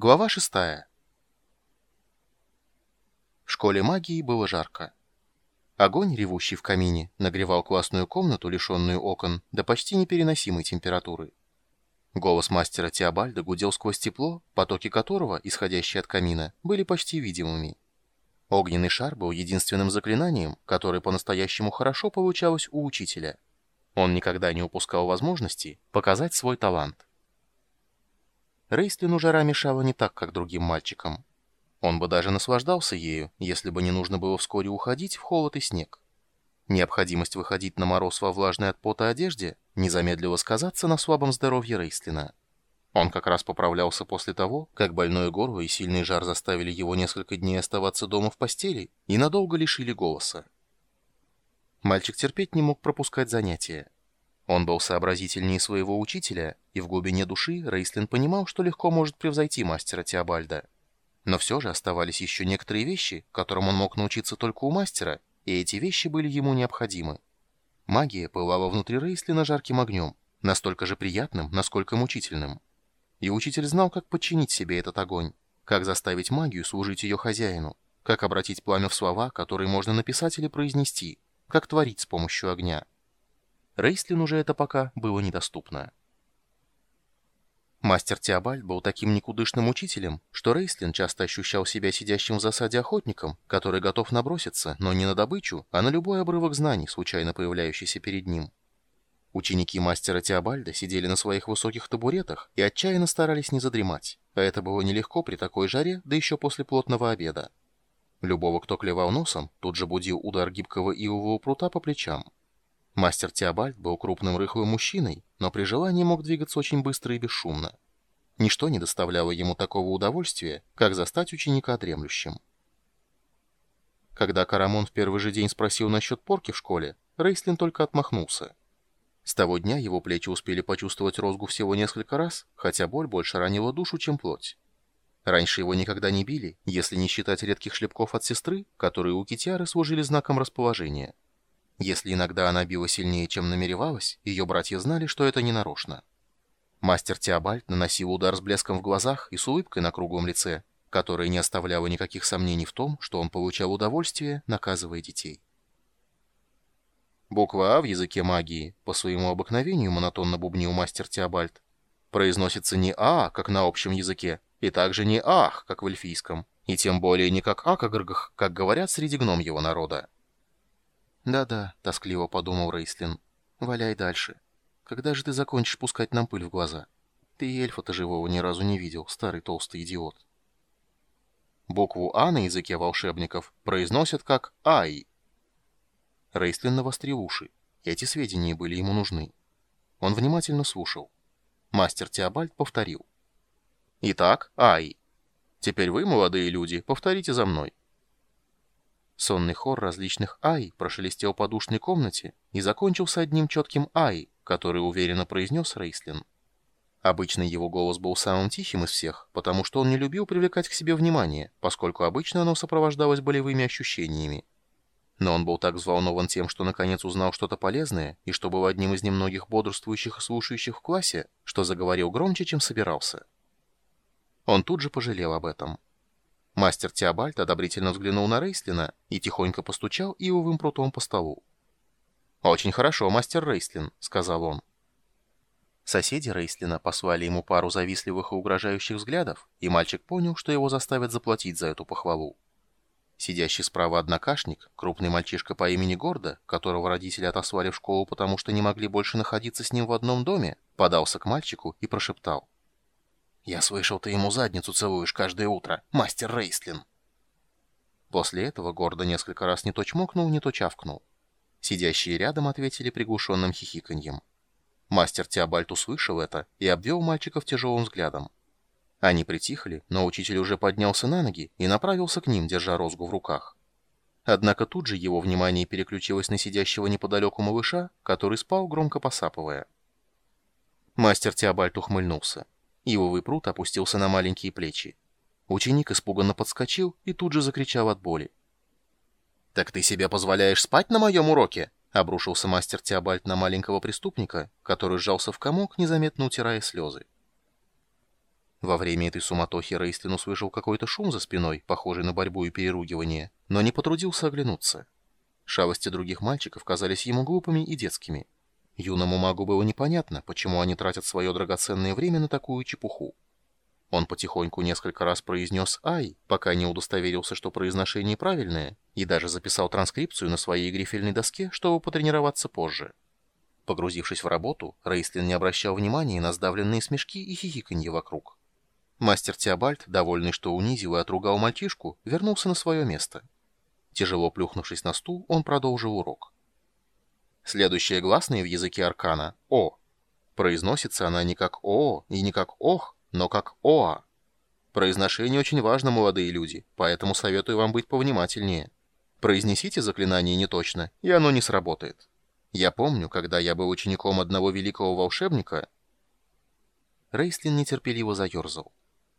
Глава шестая. В школе магии было жарко. Огонь, ревущий в камине, нагревал классную комнату, лишенную окон, до почти непереносимой температуры. Голос мастера Теобальда гудел сквозь тепло, потоки которого, исходящие от камина, были почти видимыми. Огненный шар был единственным заклинанием, которое по-настоящему хорошо получалось у учителя. Он никогда не упускал возможности показать свой талант. Рейстлину жара мешала не так, как другим мальчикам. Он бы даже наслаждался ею, если бы не нужно было вскоре уходить в холод и снег. Необходимость выходить на мороз во влажной от пота одежде не сказаться на слабом здоровье Рейстлина. Он как раз поправлялся после того, как больное горло и сильный жар заставили его несколько дней оставаться дома в постели и надолго лишили голоса. Мальчик терпеть не мог пропускать занятия. Он был сообразительнее своего учителя, и в глубине души Рейслин понимал, что легко может превзойти мастера Теобальда. Но все же оставались еще некоторые вещи, которым он мог научиться только у мастера, и эти вещи были ему необходимы. Магия пылала внутри Рейслина жарким огнем, настолько же приятным, насколько мучительным. И учитель знал, как подчинить себе этот огонь, как заставить магию служить ее хозяину, как обратить пламя в слова, которые можно написать или произнести, как творить с помощью огня. Рейслин уже это пока было недоступно. Мастер Теобальд был таким никудышным учителем, что Рейслин часто ощущал себя сидящим в засаде охотником, который готов наброситься, но не на добычу, а на любой обрывок знаний, случайно появляющийся перед ним. Ученики мастера Теобальда сидели на своих высоких табуретах и отчаянно старались не задремать, а это было нелегко при такой жаре, да еще после плотного обеда. Любого, кто клевал носом, тут же будил удар гибкого ивового прута по плечам. Мастер Теобальд был крупным рыхлым мужчиной, но при желании мог двигаться очень быстро и бесшумно. Ничто не доставляло ему такого удовольствия, как застать ученика дремлющим. Когда Карамон в первый же день спросил насчет порки в школе, Рейслин только отмахнулся. С того дня его плечи успели почувствовать розгу всего несколько раз, хотя боль больше ранила душу, чем плоть. Раньше его никогда не били, если не считать редких шлепков от сестры, которые у Китиары служили знаком расположения. Если иногда она била сильнее, чем намеревалась, ее братья знали, что это не нарочно. Мастер Теобальд наносил удар с блеском в глазах и с улыбкой на круглом лице, которая не оставляла никаких сомнений в том, что он получал удовольствие, наказывая детей. Буква «А» в языке магии, по своему обыкновению монотонно бубнил мастер Теобальд, произносится не «А», как на общем языке, и также не «Ах», как в эльфийском, и тем более не как «Акагргах», как говорят среди гном его народа. «Да-да», — тоскливо подумал Рейслин. «Валяй дальше. Когда же ты закончишь пускать нам пыль в глаза? Ты эльфа-то живого ни разу не видел, старый толстый идиот». Букву «А» на языке волшебников произносят как «Ай». Рейслин навострил уши. Эти сведения были ему нужны. Он внимательно слушал. Мастер Теобальд повторил. «Итак, Ай. Теперь вы, молодые люди, повторите за мной. Сонный хор различных «ай» прошелестел по душной комнате и закончился одним четким «ай», который уверенно произнес Рейслин. Обычно его голос был самым тихим из всех, потому что он не любил привлекать к себе внимание, поскольку обычно оно сопровождалось болевыми ощущениями. Но он был так взволнован тем, что наконец узнал что-то полезное, и что был одним из немногих бодрствующих и слушающих в классе, что заговорил громче, чем собирался. Он тут же пожалел об этом. Мастер Теобальд одобрительно взглянул на Рейслина и тихонько постучал ивовым прутом по столу. «Очень хорошо, мастер Рейслин», — сказал он. Соседи Рейслина послали ему пару завистливых и угрожающих взглядов, и мальчик понял, что его заставят заплатить за эту похвалу. Сидящий справа однокашник, крупный мальчишка по имени Гордо, которого родители отослали в школу, потому что не могли больше находиться с ним в одном доме, подался к мальчику и прошептал. «Я слышал, ты ему задницу целуешь каждое утро, мастер Рейслин». После этого Гордо несколько раз не то чмокнул, не то чавкнул. Сидящие рядом ответили приглушенным хихиканьем. Мастер Теобальт услышал это и обвел мальчиков тяжелым взглядом. Они притихли, но учитель уже поднялся на ноги и направился к ним, держа розгу в руках. Однако тут же его внимание переключилось на сидящего неподалеку малыша, который спал, громко посапывая. Мастер Теобальт ухмыльнулся. Ивовый пруд опустился на маленькие плечи. Ученик испуганно подскочил и тут же закричал от боли. «Так ты себе позволяешь спать на моем уроке?» — обрушился мастер Теобальд на маленького преступника, который сжался в комок, незаметно утирая слезы. Во время этой суматохи Рейстлин услышал какой-то шум за спиной, похожий на борьбу и переругивание, но не потрудился оглянуться. Шалости других мальчиков казались ему глупыми и детскими. Юному магу было непонятно, почему они тратят свое драгоценное время на такую чепуху. Он потихоньку несколько раз произнес «Ай», пока не удостоверился, что произношение правильное, и даже записал транскрипцию на своей грифельной доске, чтобы потренироваться позже. Погрузившись в работу, Рейстлин не обращал внимания на сдавленные смешки и хихиканье вокруг. Мастер Теобальд, довольный, что унизил и отругал мальчишку, вернулся на свое место. Тяжело плюхнувшись на стул, он продолжил урок. Следующее гласное в языке аркана — «о». Произносится она не как «о» и не как «ох», но как «оа». Произношение очень важно, молодые люди, поэтому советую вам быть повнимательнее. Произнесите заклинание неточно, и оно не сработает. Я помню, когда я был учеником одного великого волшебника... Рейслин нетерпеливо заерзал.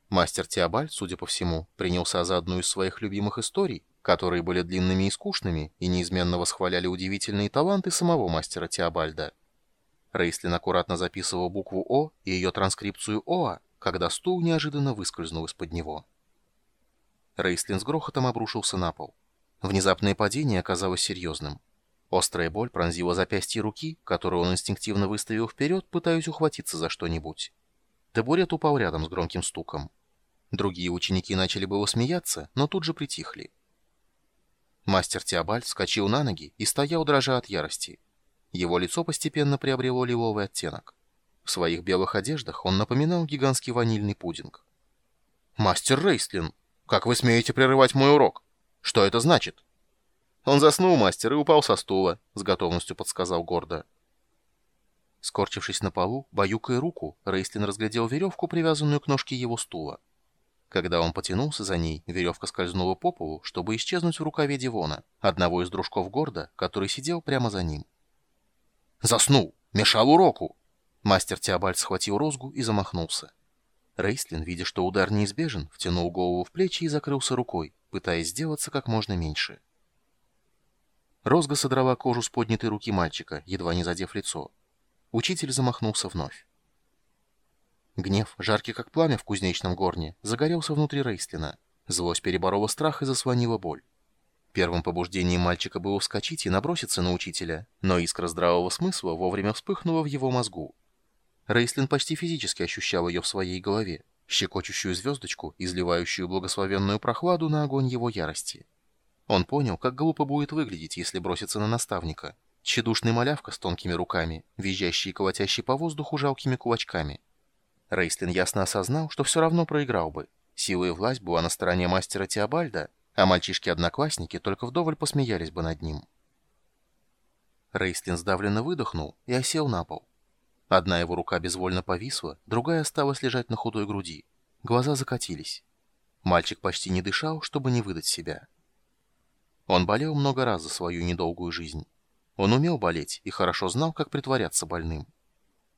Мастер Теобальд, судя по всему, принялся за одну из своих любимых историй, которые были длинными и скучными и неизменно восхваляли удивительные таланты самого мастера Теобальда. Рейслин аккуратно записывал букву «О» и ее транскрипцию «ОА», когда стул неожиданно выскользнул из-под него. Рейслин с грохотом обрушился на пол. Внезапное падение оказалось серьезным. Острая боль пронзила запястье руки, которую он инстинктивно выставил вперед, пытаясь ухватиться за что-нибудь. Табурет упал рядом с громким стуком. Другие ученики начали было смеяться, но тут же притихли. Мастер Теобальд вскочил на ноги и стоял, дрожа от ярости. Его лицо постепенно приобрело лиловый оттенок. В своих белых одеждах он напоминал гигантский ванильный пудинг. «Мастер Рейстлин, как вы смеете прерывать мой урок? Что это значит?» «Он заснул, мастер, и упал со стула», — с готовностью подсказал гордо. Скорчившись на полу, баюкая руку, Рейстлин разглядел веревку, привязанную к ножке его стула. Когда он потянулся за ней, веревка скользнула по полу, чтобы исчезнуть в рукаве Дивона, одного из дружков Горда, который сидел прямо за ним. «Заснул! Мешал уроку!» Мастер Теобальд схватил розгу и замахнулся. Рейстлин, видя, что удар неизбежен, втянул голову в плечи и закрылся рукой, пытаясь сделаться как можно меньше. Розга содрала кожу с поднятой руки мальчика, едва не задев лицо. Учитель замахнулся вновь. Гнев, жаркий как пламя в кузнечном горне, загорелся внутри Рейстлина. Злость переборола страх и заслонила боль. Первым побуждением мальчика было вскочить и наброситься на учителя, но искра здравого смысла вовремя вспыхнула в его мозгу. Рейслин почти физически ощущал ее в своей голове, щекочущую звездочку, изливающую благословенную прохладу на огонь его ярости. Он понял, как глупо будет выглядеть, если броситься на наставника — Тщедушный малявка с тонкими руками, визжащий и колотящий по воздуху жалкими кулачками. Рейстлин ясно осознал, что все равно проиграл бы. Сила и власть была на стороне мастера Теобальда, а мальчишки-одноклассники только вдоволь посмеялись бы над ним. Рейстлин сдавленно выдохнул и осел на пол. Одна его рука безвольно повисла, другая осталась лежать на худой груди. Глаза закатились. Мальчик почти не дышал, чтобы не выдать себя. Он болел много раз за свою недолгую жизнь. Он умел болеть и хорошо знал, как притворяться больным.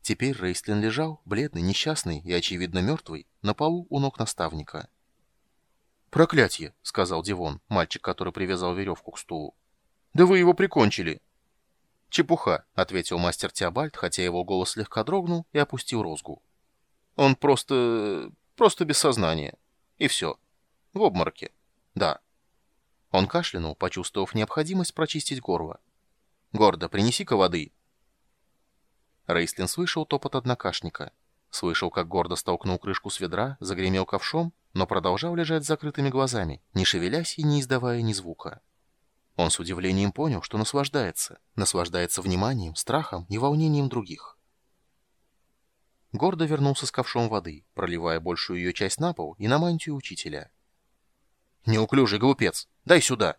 Теперь Рейстлин лежал, бледный, несчастный и, очевидно, мертвый, на полу у ног наставника. «Проклятье!» — сказал Дивон, мальчик, который привязал веревку к стулу. «Да вы его прикончили!» «Чепуха!» — ответил мастер Теобальд, хотя его голос слегка дрогнул и опустил розгу. «Он просто... просто без сознания. И все. В обмороке. Да». Он кашлянул, почувствовав необходимость прочистить горло. Гордо, принеси-ка воды!» Рейстлин слышал топот однокашника. Слышал, как гордо столкнул крышку с ведра, загремел ковшом, но продолжал лежать с закрытыми глазами, не шевелясь и не издавая ни звука. Он с удивлением понял, что наслаждается. Наслаждается вниманием, страхом и волнением других. Гордо вернулся с ковшом воды, проливая большую ее часть на пол и на мантию учителя. «Неуклюжий глупец! Дай сюда!»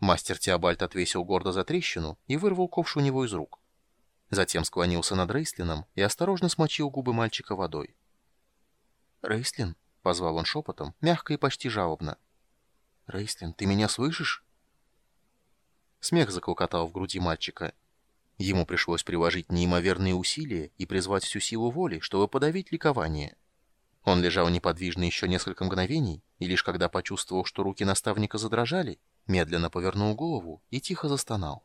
Мастер Теобальд отвесил гордо за трещину и вырвал ковш у него из рук. Затем склонился над Рейслином и осторожно смочил губы мальчика водой. «Рейслин?» — позвал он шепотом, мягко и почти жалобно. «Рейслин, ты меня слышишь?» Смех заколкотал в груди мальчика. Ему пришлось приложить неимоверные усилия и призвать всю силу воли, чтобы подавить ликование. Он лежал неподвижно еще несколько мгновений, и лишь когда почувствовал, что руки наставника задрожали, медленно повернул голову и тихо застонал.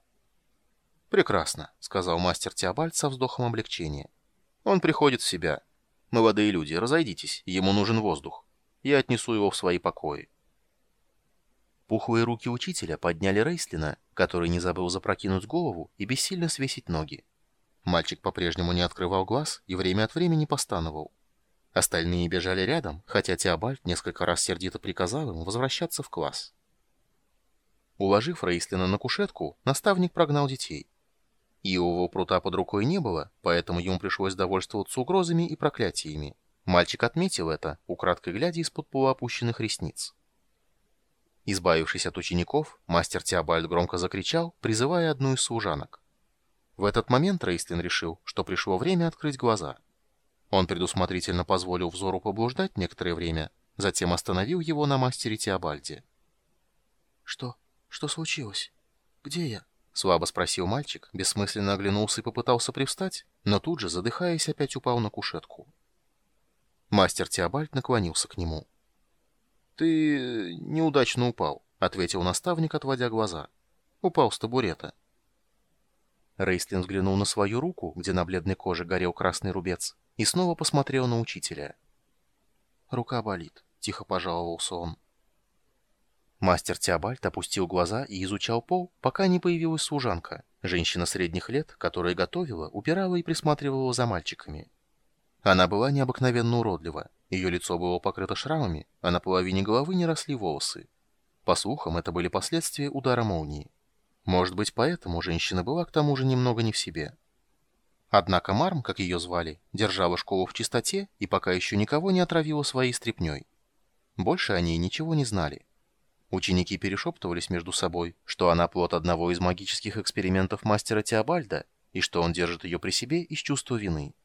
«Прекрасно», — сказал мастер Теобальд со вздохом облегчения. «Он приходит в себя. Молодые люди, разойдитесь, ему нужен воздух. Я отнесу его в свои покои. Пухлые руки учителя подняли Рейслина, который не забыл запрокинуть голову и бессильно свесить ноги. Мальчик по-прежнему не открывал глаз и время от времени постановал. Остальные бежали рядом, хотя Теобальд несколько раз сердито приказал им возвращаться в класс. Уложив Рейслина на кушетку, наставник прогнал детей. Иового прута под рукой не было, поэтому ему пришлось довольствоваться угрозами и проклятиями. Мальчик отметил это, украдкой глядя из-под полуопущенных ресниц. Избавившись от учеников, мастер Теобальд громко закричал, призывая одну из служанок. В этот момент Рейстлин решил, что пришло время открыть глаза. Он предусмотрительно позволил взору поблуждать некоторое время, затем остановил его на мастере Теобальде. «Что? Что случилось? Где я?» — слабо спросил мальчик, бессмысленно оглянулся и попытался привстать, но тут же, задыхаясь, опять упал на кушетку. Мастер Теобальд наклонился к нему. «Ты неудачно упал», — ответил наставник, отводя глаза. «Упал с табурета». Рейстлин взглянул на свою руку, где на бледной коже горел красный рубец, и снова посмотрел на учителя. «Рука болит», — тихо пожаловался он. Мастер Теобальд опустил глаза и изучал пол, пока не появилась служанка, женщина средних лет, которая готовила, упирала и присматривала за мальчиками. Она была необыкновенно уродлива, ее лицо было покрыто шрамами, а на половине головы не росли волосы. По слухам, это были последствия удара молнии. Может быть, поэтому женщина была к тому же немного не в себе. Однако Марм, как ее звали, держала школу в чистоте и пока еще никого не отравила своей стряпней. Больше о ней ничего не знали. Ученики перешептывались между собой, что она плод одного из магических экспериментов мастера Теобальда, и что он держит ее при себе из чувства вины.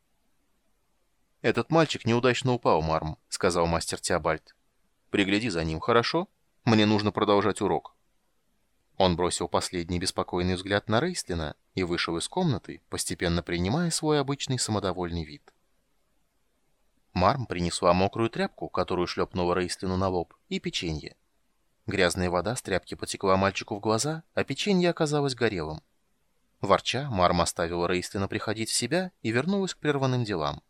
«Этот мальчик неудачно упал, Марм», — сказал мастер Теобальд. «Пригляди за ним, хорошо? Мне нужно продолжать урок». Он бросил последний беспокойный взгляд на Рейстлина и вышел из комнаты, постепенно принимая свой обычный самодовольный вид. Марм принесла мокрую тряпку, которую шлепнула Рейстлину на лоб, и печенье. Грязная вода с тряпки потекла мальчику в глаза, а печенье оказалось горелым. Ворча, Марм оставила Рейстлина приходить в себя и вернулась к прерванным делам.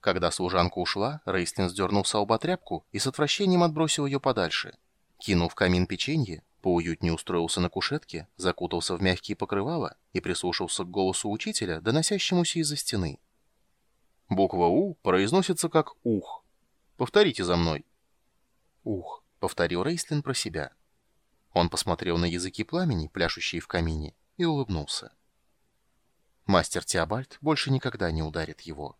Когда служанка ушла, Рейстлин сдернул с лба тряпку и с отвращением отбросил ее подальше. Кинув в камин печенье, поуютнее устроился на кушетке, закутался в мягкие покрывала и прислушался к голосу учителя, доносящемуся из-за стены. Буква «У» произносится как «ух». Повторите за мной. «Ух» повторил Рейслин про себя. Он посмотрел на языки пламени, пляшущие в камине, и улыбнулся. Мастер Теобальд больше никогда не ударит его.